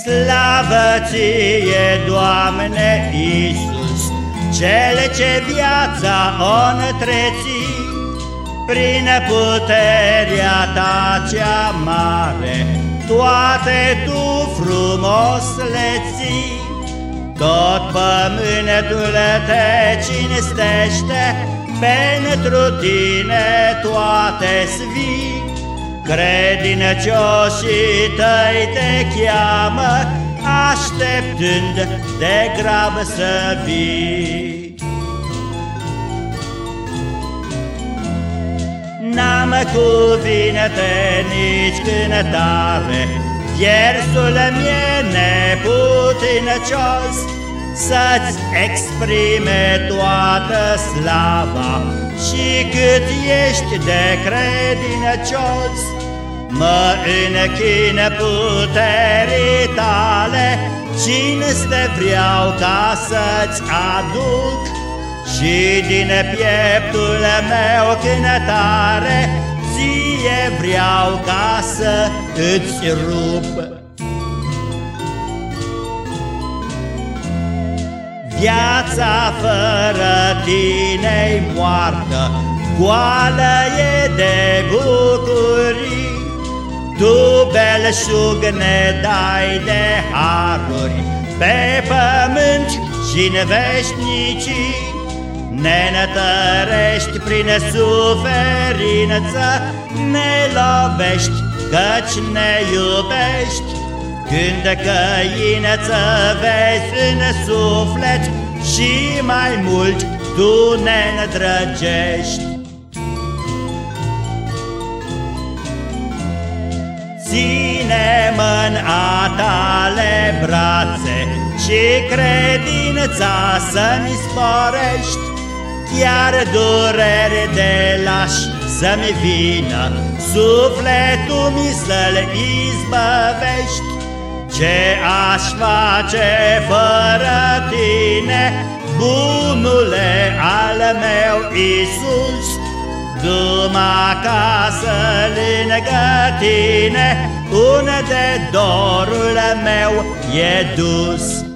Slavă ție, Doamne Iisus, Cel ce viața o întreții, Prin puterea ta cea mare, Toate tu frumos le ții. Tot pământul te cinstește, Pentru tine toate svii, Credincioșii tăi te cheamă, Așteptând de grabă să vii. N-am cuvinte nici cântare, Viersul mi-e neputincios, Să-ți exprime toată slava Și cât ești de credincios Mă închin puterii tale, Cinste vreau ca să-ți aduc, Și din pieptul meu cântare, Ție vreau ca să îți rup. Viața fără tine-i moartă, Goală e de bucurii, tu, belșug, ne dai de haruri Pe pământ și în veșnicii. Ne nătărești prin suferință Ne lovești căci ne iubești Când căinăță vezi în suflet Și mai mult tu ne îndrăgești. Ține-mă în a tale brațe Și credința să-mi sporești. Chiar durere de lași să-mi vină Sufletul mi să-l izbăvești Ce aș face fără tine Bunule al meu Iisus Du-mă acasă lângă tine, unde dorul meu e dus.